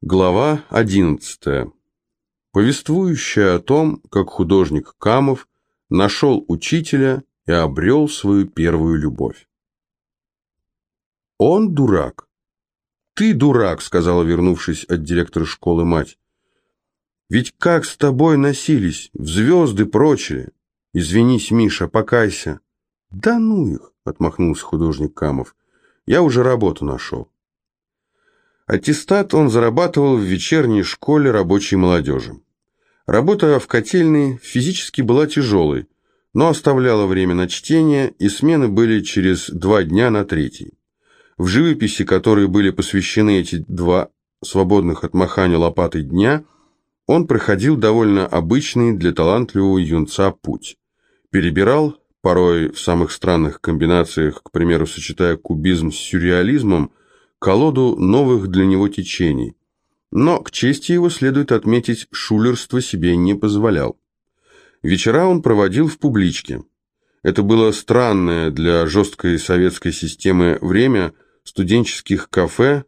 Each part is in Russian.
Глава 11. Повествующая о том, как художник Камов нашел учителя и обрел свою первую любовь. «Он дурак». «Ты дурак», — сказала, вернувшись от директора школы мать. «Ведь как с тобой носились, в звезды прочили. Извинись, Миша, покайся». «Да ну их», — отмахнулся художник Камов. «Я уже работу нашел». Аттестат он зарабатывал в вечерней школе рабочей молодежи. Работа в котельной физически была тяжелой, но оставляла время на чтение, и смены были через два дня на третий. В живописи, которые были посвящены эти два свободных от махания лопатой дня, он проходил довольно обычный для талантливого юнца путь. Перебирал, порой в самых странных комбинациях, к примеру, сочетая кубизм с сюрреализмом, колоду новых для него течений. Но, к чести его, следует отметить, шулерство себе не позволял. Вечера он проводил в публичке. Это было странное для жесткой советской системы время студенческих кафе,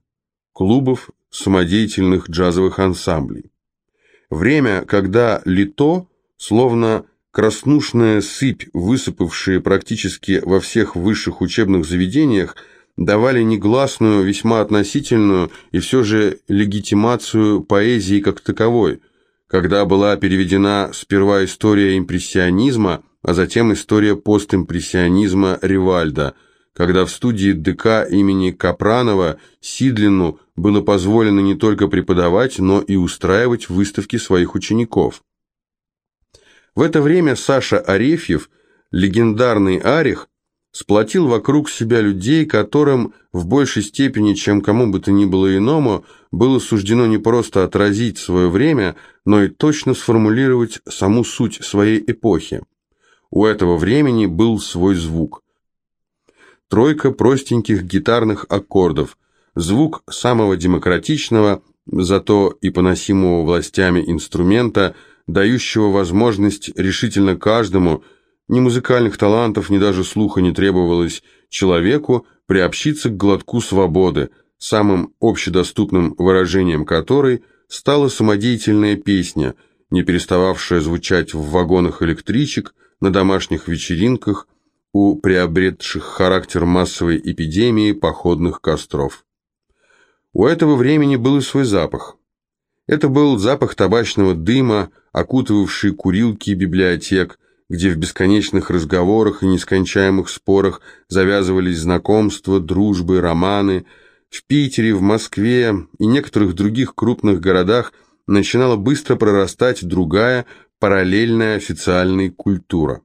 клубов, самодеятельных джазовых ансамблей. Время, когда лито, словно краснушная сыпь, высыпавшая практически во всех высших учебных заведениях, давали негласную, весьма относительную и все же легитимацию поэзии как таковой, когда была переведена сперва история импрессионизма, а затем история постимпрессионизма Ривальда, когда в студии ДК имени Капранова Сидлину было позволено не только преподавать, но и устраивать выставки своих учеников. В это время Саша Арефьев, легендарный Арих, сплотил вокруг себя людей, которым в большей степени, чем кому бы то ни было иному, было суждено не просто отразить свое время, но и точно сформулировать саму суть своей эпохи. У этого времени был свой звук. Тройка простеньких гитарных аккордов, звук самого демократичного, зато и поносимого властями инструмента, дающего возможность решительно каждому – ни музыкальных талантов, ни даже слуха не требовалось человеку приобщиться к глотку свободы, самым общедоступным выражением которой стала самодеятельная песня, не перестававшая звучать в вагонах электричек, на домашних вечеринках, у приобретших характер массовой эпидемии походных костров. У этого времени был и свой запах. Это был запах табачного дыма, окутывавший курилки библиотек, где в бесконечных разговорах и нескончаемых спорах завязывались знакомства, дружбы, романы. В Питере, в Москве и некоторых других крупных городах начинала быстро прорастать другая, параллельная официальной культура.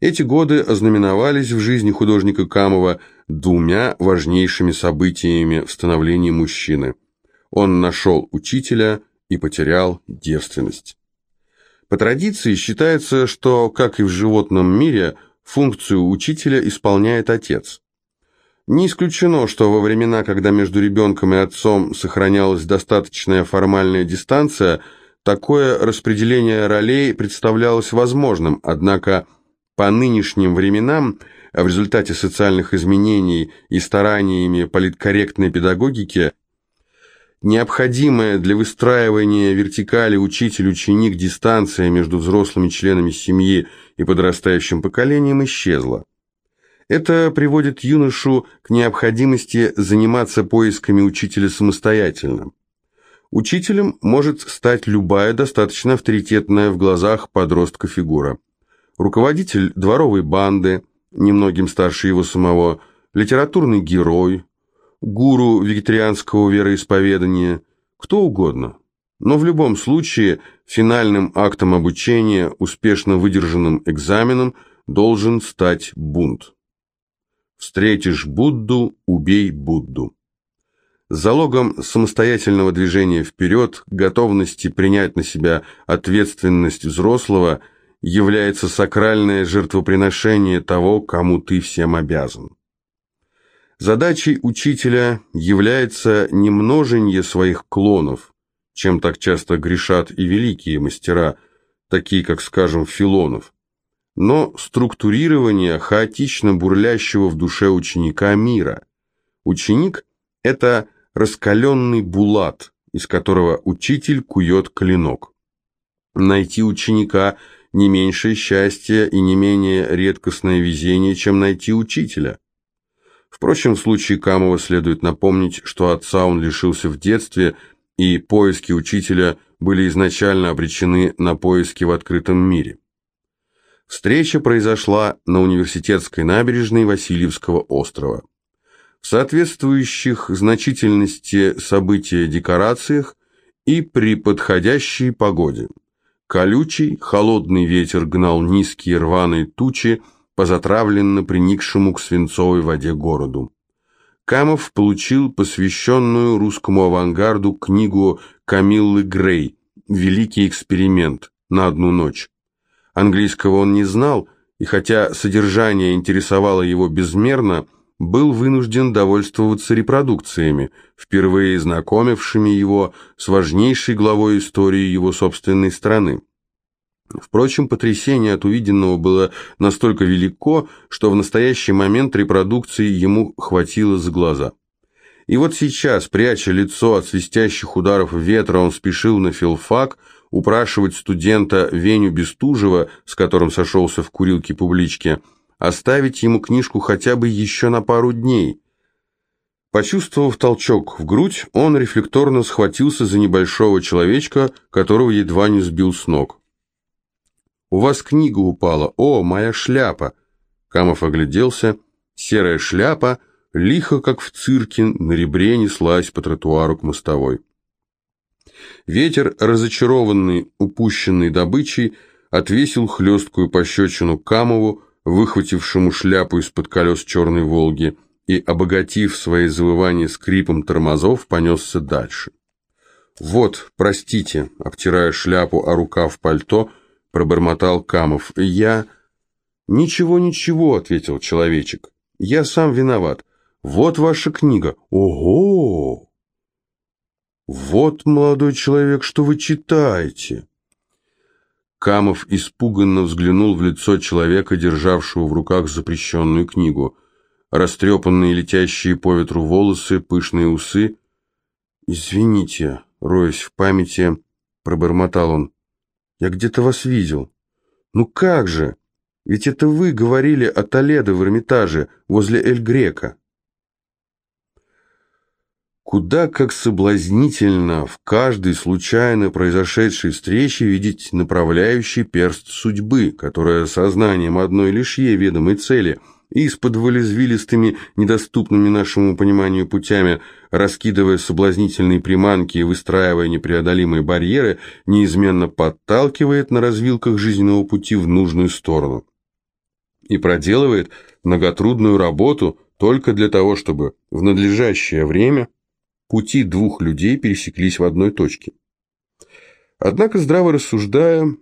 Эти годы ознаменовались в жизни художника Камова двумя важнейшими событиями в становлении мужчины. Он нашел учителя и потерял девственность. По традиции считается, что, как и в животном мире, функцию учителя исполняет отец. Не исключено, что во времена, когда между ребенком и отцом сохранялась достаточная формальная дистанция, такое распределение ролей представлялось возможным, однако по нынешним временам, в результате социальных изменений и стараниями политкорректной педагогики, Необходимая для выстраивания вертикали учитель-ученик дистанция между взрослыми членами семьи и подрастающим поколением исчезла. Это приводит юношу к необходимости заниматься поисками учителя самостоятельно. Учителем может стать любая достаточно авторитетная в глазах подростка фигура. Руководитель дворовой банды, немногим старше его самого, литературный герой, гуру вегетарианского вероисповедания, кто угодно. Но в любом случае финальным актом обучения, успешно выдержанным экзаменом, должен стать бунт. Встретишь Будду – убей Будду. Залогом самостоятельного движения вперед, готовности принять на себя ответственность взрослого является сакральное жертвоприношение того, кому ты всем обязан. Задачей учителя является не множенье своих клонов, чем так часто грешат и великие мастера, такие как, скажем, Филонов, но структурирование хаотично бурлящего в душе ученика мира. Ученик – это раскаленный булат, из которого учитель кует клинок. Найти ученика – не меньшее счастье и не менее редкостное везение, чем найти учителя. Впрочем, в случае Камова следует напомнить, что отца он лишился в детстве, и поиски учителя были изначально обречены на поиски в открытом мире. Встреча произошла на университетской набережной Васильевского острова. В соответствующих значительности события декорациях и при подходящей погоде. Колючий, холодный ветер гнал низкие рваные тучи по затравленно приникшему к свинцовой воде городу. Камов получил посвященную русскому авангарду книгу Камиллы Грей «Великий эксперимент» на одну ночь. Английского он не знал, и хотя содержание интересовало его безмерно, был вынужден довольствоваться репродукциями, впервые знакомившими его с важнейшей главой истории его собственной страны. Впрочем, потрясение от увиденного было настолько велико, что в настоящий момент репродукции ему хватило за глаза. И вот сейчас, пряча лицо от свистящих ударов ветра, он спешил на филфак упрашивать студента Веню Бестужева, с которым сошелся в курилке публичке, оставить ему книжку хотя бы еще на пару дней. Почувствовав толчок в грудь, он рефлекторно схватился за небольшого человечка, которого едва не сбил с ног. «У вас книга упала. О, моя шляпа!» Камов огляделся. Серая шляпа, лихо, как в цирке, на ребре неслась по тротуару к мостовой. Ветер, разочарованный упущенной добычей, отвесил хлесткую пощечину Камову, выхватившему шляпу из-под колес черной «Волги», и, обогатив свои завывания скрипом тормозов, понесся дальше. «Вот, простите», — обтирая шляпу о рукав пальто, пробормотал Камов. «Я...» «Ничего, ничего», — ответил человечек. «Я сам виноват. Вот ваша книга. Ого!» «Вот, молодой человек, что вы читаете!» Камов испуганно взглянул в лицо человека, державшего в руках запрещенную книгу. Растрепанные летящие по ветру волосы, пышные усы. «Извините», — роясь в памяти, пробормотал он. «Я где-то вас видел». «Ну как же? Ведь это вы говорили о Толедо в Эрмитаже, возле Эль Грека». Куда как соблазнительно в каждой случайно произошедшей встрече видеть направляющий перст судьбы, которая сознанием одной лишь ей ведомой цели из-под извилистыми, недоступными нашему пониманию путями, раскидывая соблазнительные приманки и выстраивая непреодолимые барьеры, неизменно подталкивает на развилках жизненного пути в нужную сторону. И проделывает многотрудную работу только для того, чтобы в надлежащее время пути двух людей пересеклись в одной точке. Однако, здраво рассуждая,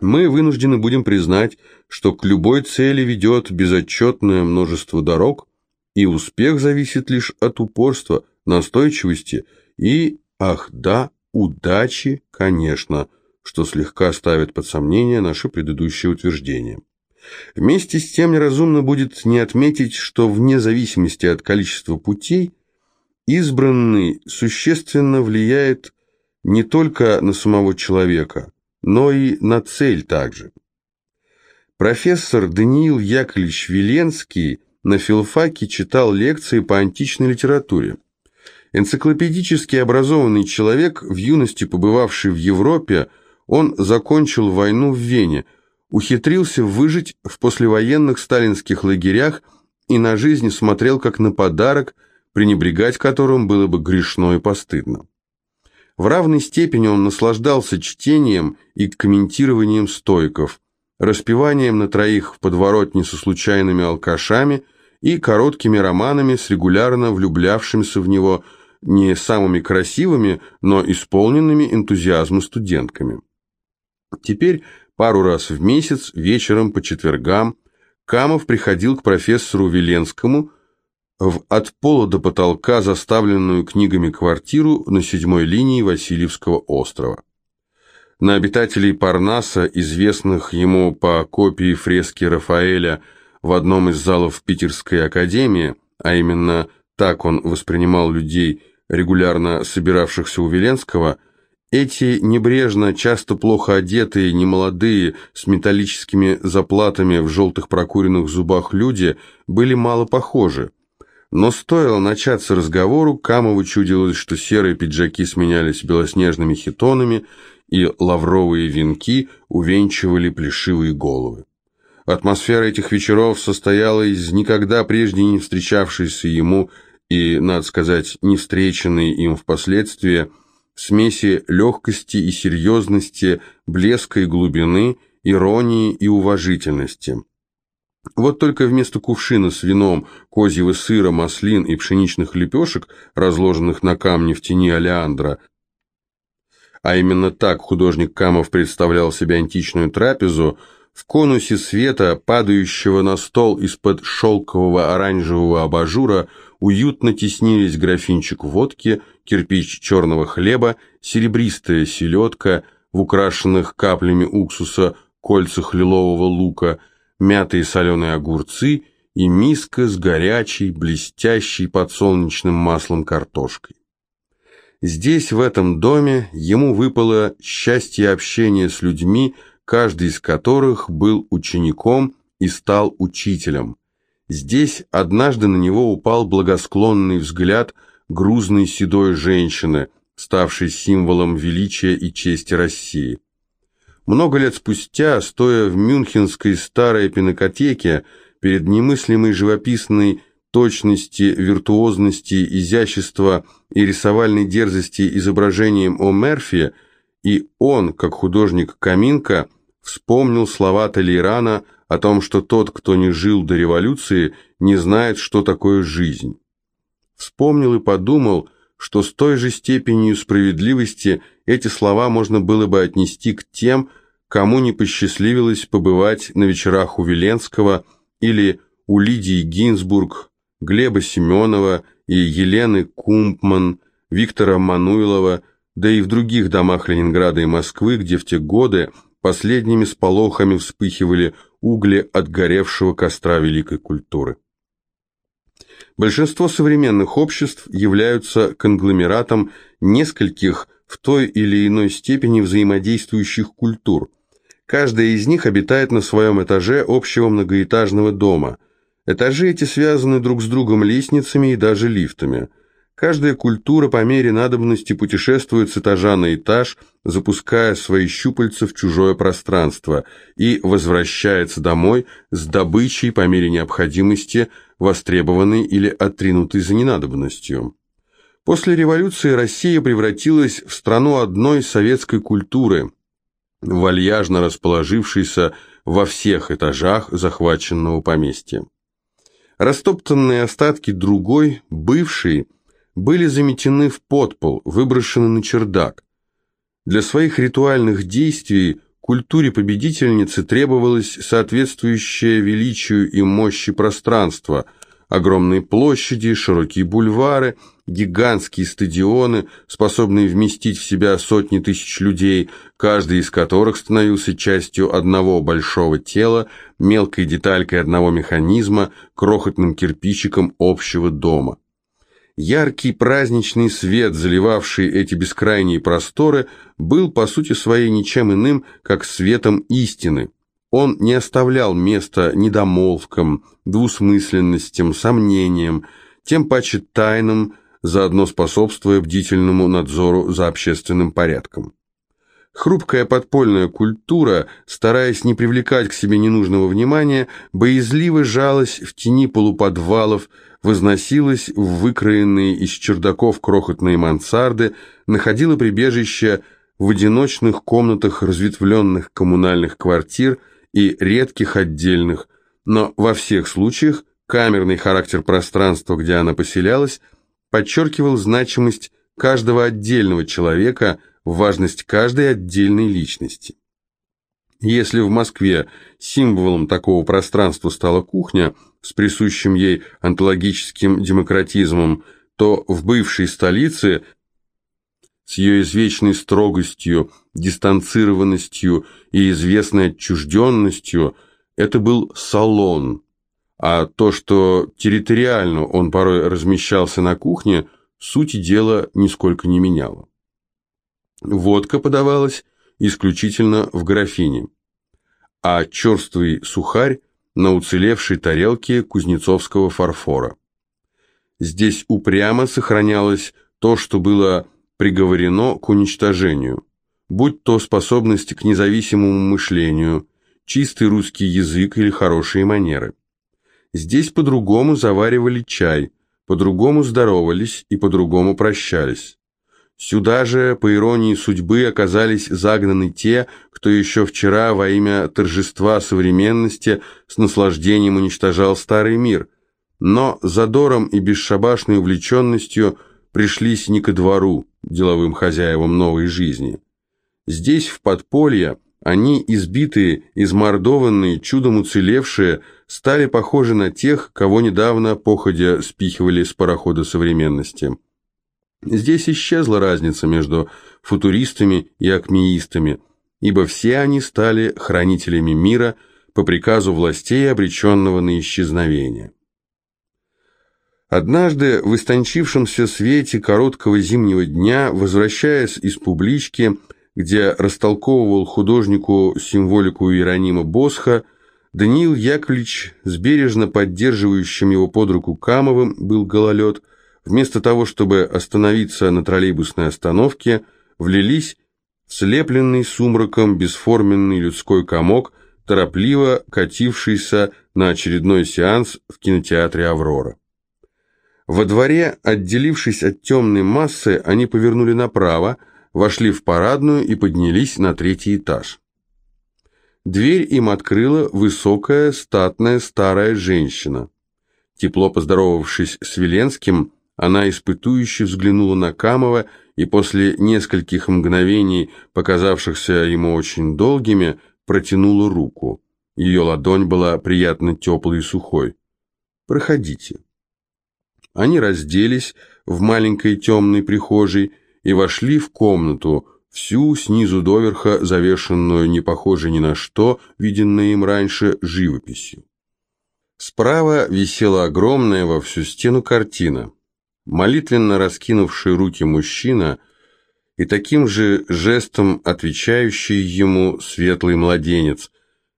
мы вынуждены будем признать, что к любой цели ведет безотчетное множество дорог, и успех зависит лишь от упорства, настойчивости и, ах да, удачи, конечно, что слегка ставит под сомнение наше предыдущее утверждение. Вместе с тем неразумно будет не отметить, что вне зависимости от количества путей – избранный существенно влияет не только на самого человека, но и на цель также. Профессор Даниил Яковлевич Веленский на филфаке читал лекции по античной литературе. Энциклопедически образованный человек, в юности побывавший в Европе, он закончил войну в Вене, ухитрился выжить в послевоенных сталинских лагерях и на жизнь смотрел как на подарок – пренебрегать которым было бы грешно и постыдно. В равной степени он наслаждался чтением и комментированием стойков, распеванием на троих в подворотне со случайными алкашами и короткими романами с регулярно влюблявшимися в него не самыми красивыми, но исполненными энтузиазма студентками. Теперь пару раз в месяц, вечером по четвергам, Камов приходил к профессору Веленскому – в от пола до потолка заставленную книгами квартиру на седьмой линии Васильевского острова. На обитателей Парнаса, известных ему по копии фрески Рафаэля в одном из залов Питерской академии, а именно так он воспринимал людей, регулярно собиравшихся у Веленского, эти небрежно, часто плохо одетые, немолодые, с металлическими заплатами в желтых прокуренных зубах люди были мало похожи. Но стоило начаться разговору, Камову чудилось, что серые пиджаки сменялись белоснежными хитонами, и лавровые венки увенчивали плешивые головы. Атмосфера этих вечеров состояла из никогда прежде не встречавшейся ему и, надо сказать, не встреченной им впоследствии смеси легкости и серьезности, блеска и глубины, иронии и уважительности. Вот только вместо кувшина с вином, козьего сыра, маслин и пшеничных лепешек, разложенных на камне в тени олеандра, а именно так художник Камов представлял себе античную трапезу, в конусе света, падающего на стол из-под шелкового оранжевого абажура, уютно теснились графинчик водки, кирпич черного хлеба, серебристая селедка в украшенных каплями уксуса кольцах лилового лука – мятые соленые огурцы и миска с горячей, блестящей под солнечным маслом картошкой. Здесь, в этом доме, ему выпало счастье общения с людьми, каждый из которых был учеником и стал учителем. Здесь однажды на него упал благосклонный взгляд грузной седой женщины, ставшей символом величия и чести России. Много лет спустя, стоя в мюнхенской старой пинокотеке, перед немыслимой живописной точности, виртуозности, изящества и рисовальной дерзости изображением О. Мерфи, и он, как художник Каминка, вспомнил слова Толейрана о том, что тот, кто не жил до революции, не знает, что такое жизнь. Вспомнил и подумал, что с той же степенью справедливости эти слова можно было бы отнести к тем, кому не посчастливилось побывать на вечерах у Веленского или у Лидии Гинзбург, Глеба Семенова и Елены Кумпман, Виктора Мануилова, да и в других домах Ленинграда и Москвы, где в те годы последними сполохами вспыхивали угли отгоревшего костра великой культуры. Большинство современных обществ являются конгломератом нескольких в той или иной степени взаимодействующих культур. Каждая из них обитает на своем этаже общего многоэтажного дома. Этажи эти связаны друг с другом лестницами и даже лифтами. Каждая культура по мере надобности путешествует с этажа на этаж, запуская свои щупальца в чужое пространство и возвращается домой с добычей по мере необходимости, востребованной или отринутой за ненадобностью. После революции Россия превратилась в страну одной советской культуры, вальяжно расположившейся во всех этажах захваченного поместья. Растоптанные остатки другой, бывшей, были заметены в подпол, выброшены на чердак. Для своих ритуальных действий культуре победительницы требовалось соответствующее величию и мощи пространство, огромные площади, широкие бульвары – гигантские стадионы, способные вместить в себя сотни тысяч людей, каждый из которых становился частью одного большого тела, мелкой деталькой одного механизма, крохотным кирпичиком общего дома. Яркий праздничный свет, заливавший эти бескрайние просторы, был по сути своей ничем иным, как светом истины. Он не оставлял места недомолвкам, двусмысленностям, сомнениям, тем паче тайнам, заодно способствуя бдительному надзору за общественным порядком. Хрупкая подпольная культура, стараясь не привлекать к себе ненужного внимания, боязливо жалась в тени полуподвалов, возносилась в выкроенные из чердаков крохотные мансарды, находила прибежище в одиночных комнатах разветвленных коммунальных квартир и редких отдельных, но во всех случаях камерный характер пространства, где она поселялась, подчеркивал значимость каждого отдельного человека, важность каждой отдельной личности. Если в Москве символом такого пространства стала кухня с присущим ей онтологическим демократизмом, то в бывшей столице с ее извечной строгостью, дистанцированностью и известной отчужденностью это был салон, а то, что территориально он порой размещался на кухне, сути дела нисколько не меняло. Водка подавалась исключительно в графине, а черствый сухарь на уцелевшей тарелке кузнецовского фарфора. Здесь упрямо сохранялось то, что было приговорено к уничтожению, будь то способность к независимому мышлению, чистый русский язык или хорошие манеры. Здесь по-другому заваривали чай, по-другому здоровались и по-другому прощались. Сюда же, по иронии судьбы, оказались загнаны те, кто еще вчера во имя торжества современности с наслаждением уничтожал старый мир, но задором и бесшабашной увлеченностью пришлись не ко двору, деловым хозяевам новой жизни. Здесь, в подполье, они, избитые, измордованные, чудом уцелевшие, стали похожи на тех, кого недавно походя спихивали с парохода современности. Здесь исчезла разница между футуристами и акмеистами, ибо все они стали хранителями мира по приказу властей, обреченного на исчезновение. Однажды в истончившемся свете короткого зимнего дня, возвращаясь из публички, где растолковывал художнику символику Иеронима Босха, Даниил Яковлевич с бережно поддерживающим его под руку Камовым был гололед – вместо того, чтобы остановиться на троллейбусной остановке, влились в слепленный сумраком бесформенный людской комок, торопливо катившийся на очередной сеанс в кинотеатре «Аврора». Во дворе, отделившись от темной массы, они повернули направо, вошли в парадную и поднялись на третий этаж. Дверь им открыла высокая, статная, старая женщина. Тепло поздоровавшись с Веленским, она испытующе взглянула на Камова и после нескольких мгновений, показавшихся ему очень долгими, протянула руку. Ее ладонь была приятно теплой и сухой. «Проходите». Они разделись в маленькой темной прихожей и вошли в комнату, всю снизу доверха завешенную, не похожей ни на что, виденной им раньше, живописью. Справа висела огромная во всю стену картина молитвенно раскинувший руки мужчина и таким же жестом отвечающий ему светлый младенец,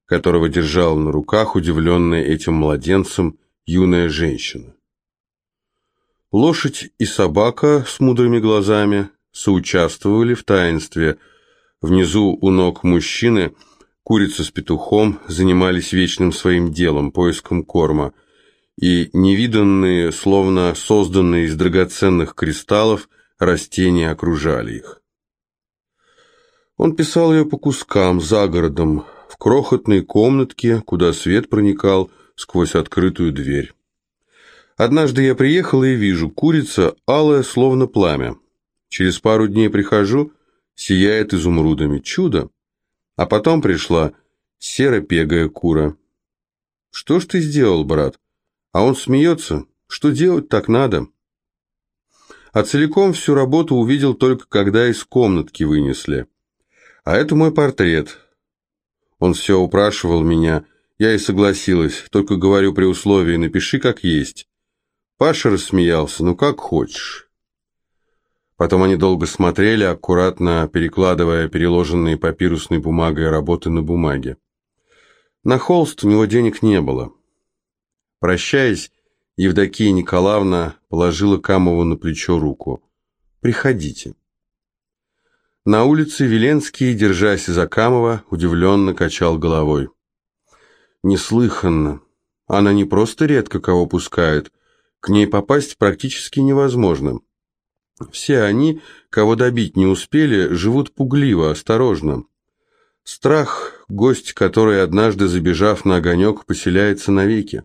которого держал на руках удивленная этим младенцем юная женщина. Лошадь и собака с мудрыми глазами соучаствовали в таинстве. Внизу у ног мужчины курица с петухом занимались вечным своим делом, поиском корма – и невиданные, словно созданные из драгоценных кристаллов, растения окружали их. Он писал ее по кускам, за городом, в крохотной комнатке, куда свет проникал сквозь открытую дверь. Однажды я приехал и вижу, курица алая, словно пламя. Через пару дней прихожу, сияет изумрудами. Чудо! А потом пришла серо-пегая кура. «Что ж ты сделал, брат?» А он смеется. Что делать так надо? А целиком всю работу увидел только когда из комнатки вынесли. А это мой портрет. Он все упрашивал меня. Я и согласилась, только говорю при условии, напиши как есть. Паша рассмеялся, ну как хочешь. Потом они долго смотрели, аккуратно перекладывая переложенные папирусной бумагой работы на бумаге. На холст у него денег не было. Прощаясь, Евдокия Николаевна положила Камову на плечо руку. «Приходите». На улице Веленский, держась за Камова, удивленно качал головой. «Неслыханно. Она не просто редко кого пускает, к ней попасть практически невозможно. Все они, кого добить не успели, живут пугливо, осторожно. Страх, гость, который, однажды забежав на огонек, поселяется навеки.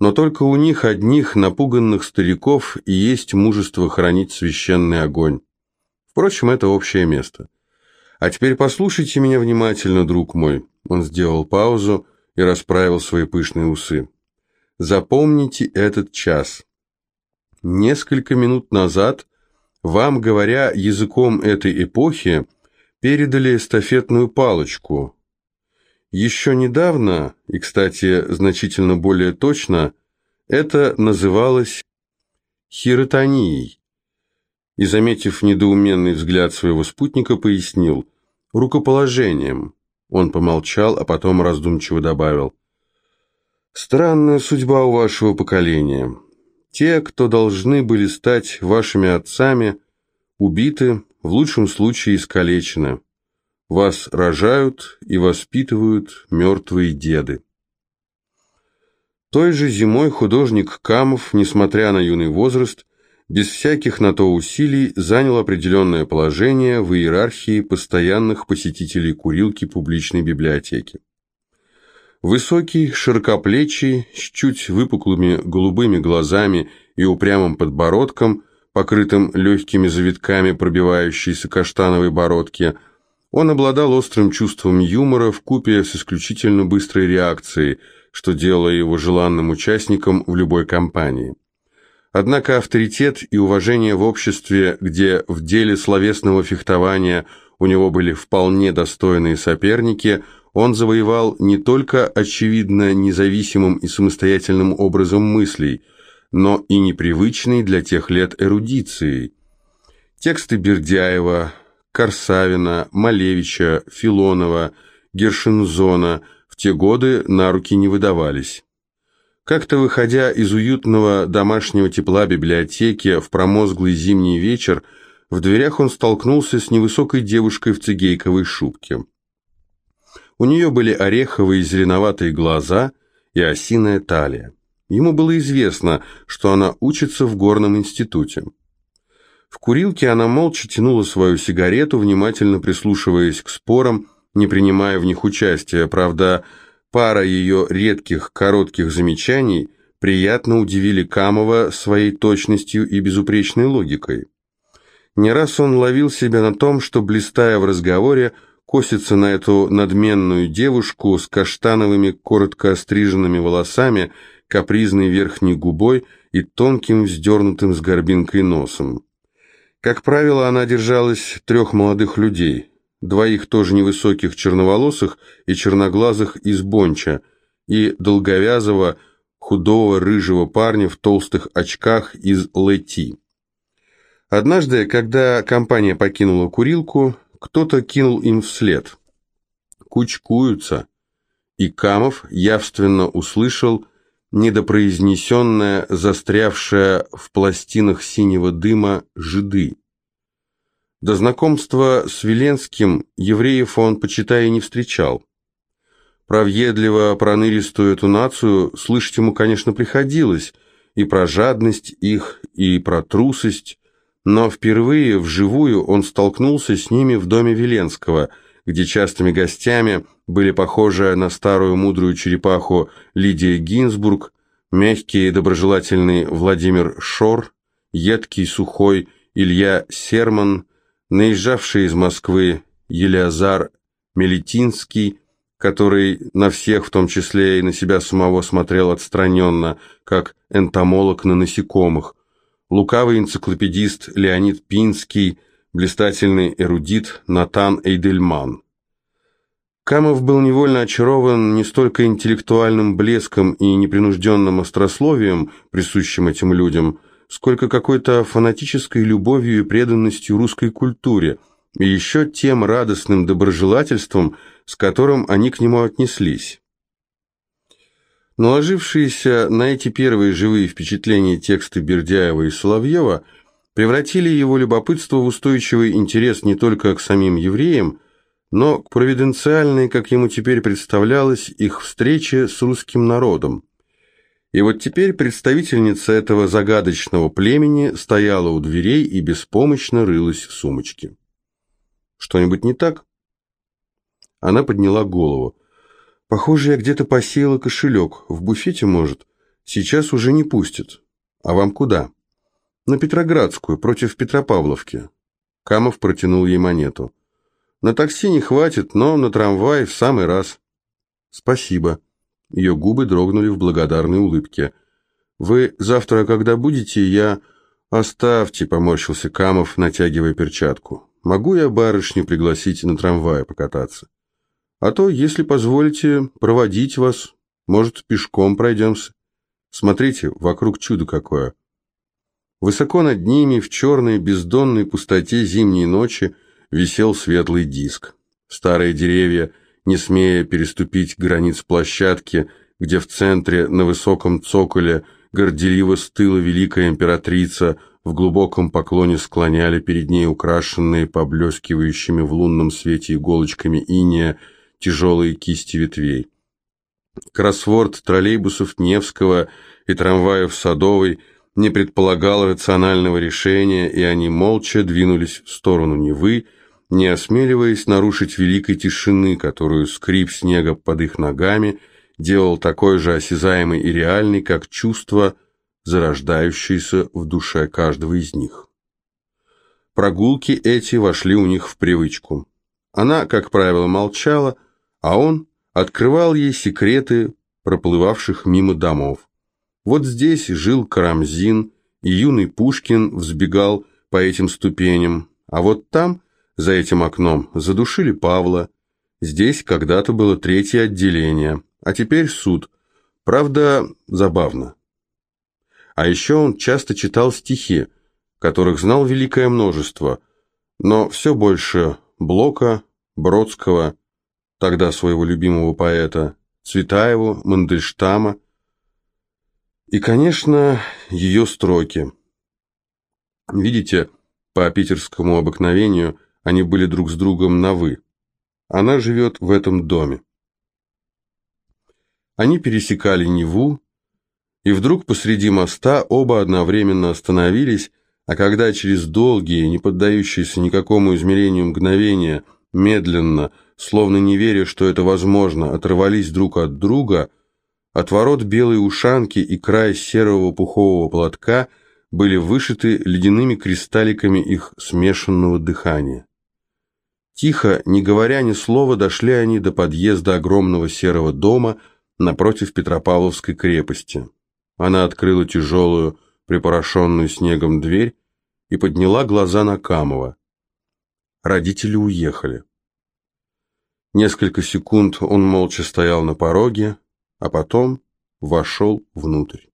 Но только у них одних напуганных стариков и есть мужество хранить священный огонь. Впрочем, это общее место. А теперь послушайте меня внимательно, друг мой. Он сделал паузу и расправил свои пышные усы. Запомните этот час. Несколько минут назад вам, говоря языком этой эпохи, передали эстафетную палочку, еще недавно, и, кстати, значительно более точно, это называлось хиротонией, и, заметив недоуменный взгляд своего спутника, пояснил «рукоположением». Он помолчал, а потом раздумчиво добавил «Странная судьба у вашего поколения. Те, кто должны были стать вашими отцами, убиты, в лучшем случае искалечены. Вас рожают и воспитывают мертвые деды». Той же зимой художник Камов, несмотря на юный возраст, без всяких на то усилий занял определенное положение в иерархии постоянных посетителей курилки публичной библиотеки. Высокий, широкоплечий, с чуть выпуклыми голубыми глазами и упрямым подбородком, покрытым легкими завитками пробивающейся каштановой бородки, он обладал острым чувством юмора в купе с исключительно быстрой реакцией, что делало его желанным участником в любой компании. Однако авторитет и уважение в обществе, где в деле словесного фехтования у него были вполне достойные соперники, он завоевал не только очевидно независимым и самостоятельным образом мыслей, но и непривычной для тех лет эрудицией. Тексты Бердяева, Корсавина, Малевича, Филонова, Гершинзона в те годы на руки не выдавались. Как-то выходя из уютного домашнего тепла библиотеки в промозглый зимний вечер, в дверях он столкнулся с невысокой девушкой в цигейковой шубке. У нее были ореховые зеленоватые глаза и осиная талия. Ему было известно, что она учится в горном институте. В курилке она молча тянула свою сигарету, внимательно прислушиваясь к спорам, не принимая в них участия, правда, Пара ее редких коротких замечаний приятно удивили Камова своей точностью и безупречной логикой. Не раз он ловил себя на том, что, блистая в разговоре, косится на эту надменную девушку с каштановыми коротко остриженными волосами, капризной верхней губой и тонким вздернутым с горбинкой носом. Как правило, она держалась трех молодых людей, двоих тоже невысоких черноволосых и черноглазых из Бонча, и долговязого, худого рыжего парня в толстых очках из Лети. Однажды, когда компания покинула курилку, кто-то кинул им вслед. Кучкуются, и Камов явственно услышал недопроизнесенное, застрявшее в пластинах синего дыма «жиды». До знакомства с Веленским евреев он, почитая, не встречал. Про въедливо проныристую эту нацию слышать ему, конечно, приходилось, и про жадность их, и про трусость, но впервые вживую он столкнулся с ними в доме Веленского, где частыми гостями были похожи на старую мудрую черепаху Лидия Гинзбург, мягкий и доброжелательный Владимир Шор, едкий, сухой Илья Серман, наезжавший из Москвы Елиазар Мелитинский, который на всех, в том числе и на себя самого, смотрел отстраненно, как энтомолог на насекомых, лукавый энциклопедист Леонид Пинский, блистательный эрудит Натан Эйдельман. Камов был невольно очарован не столько интеллектуальным блеском и непринужденным острословием, присущим этим людям, сколько какой-то фанатической любовью и преданностью русской культуре, и еще тем радостным доброжелательством, с которым они к нему отнеслись. Наложившиеся на эти первые живые впечатления тексты Бердяева и Соловьева превратили его любопытство в устойчивый интерес не только к самим евреям, но к провиденциальной, как ему теперь представлялось, их встрече с русским народом. И вот теперь представительница этого загадочного племени стояла у дверей и беспомощно рылась в сумочке. «Что-нибудь не так?» Она подняла голову. «Похоже, я где-то посеяла кошелек. В буфете, может. Сейчас уже не пустят. А вам куда?» «На Петроградскую, против Петропавловки». Камов протянул ей монету. «На такси не хватит, но на трамвай в самый раз». «Спасибо». Ее губы дрогнули в благодарной улыбке. «Вы завтра, когда будете, я...» «Оставьте», — поморщился Камов, натягивая перчатку. «Могу я барышню пригласить на трамвае покататься? А то, если позволите, проводить вас. Может, пешком пройдемся? Смотрите, вокруг чудо какое». Высоко над ними, в черной бездонной пустоте зимней ночи, висел светлый диск. Старые деревья, не смея переступить границ площадки, где в центре, на высоком цоколе, горделиво стыла великая императрица, в глубоком поклоне склоняли перед ней украшенные поблескивающими в лунном свете иголочками иния тяжелые кисти ветвей. Кроссворд троллейбусов Невского и трамваев Садовой не предполагал рационального решения, и они молча двинулись в сторону Невы, не осмеливаясь нарушить великой тишины, которую скрип снега под их ногами делал такой же осязаемый и реальный, как чувство, зарождающееся в душе каждого из них. Прогулки эти вошли у них в привычку. Она, как правило, молчала, а он открывал ей секреты проплывавших мимо домов. Вот здесь жил Карамзин, и юный Пушкин взбегал по этим ступеням, а вот там, за этим окном, задушили Павла. Здесь когда-то было третье отделение, а теперь суд. Правда, забавно. А еще он часто читал стихи, которых знал великое множество, но все больше Блока, Бродского, тогда своего любимого поэта, Цветаеву, Мандельштама и, конечно, ее строки. Видите, по питерскому обыкновению они были друг с другом на «вы». Она живет в этом доме. Они пересекали Неву, и вдруг посреди моста оба одновременно остановились, а когда через долгие, не поддающиеся никакому измерению мгновения, медленно, словно не веря, что это возможно, оторвались друг от друга, от ворот белой ушанки и край серого пухового платка были вышиты ледяными кристалликами их смешанного дыхания. Тихо, не говоря ни слова, дошли они до подъезда огромного серого дома напротив Петропавловской крепости. Она открыла тяжелую, припорошенную снегом дверь и подняла глаза на Камова. Родители уехали. Несколько секунд он молча стоял на пороге, а потом вошел внутрь.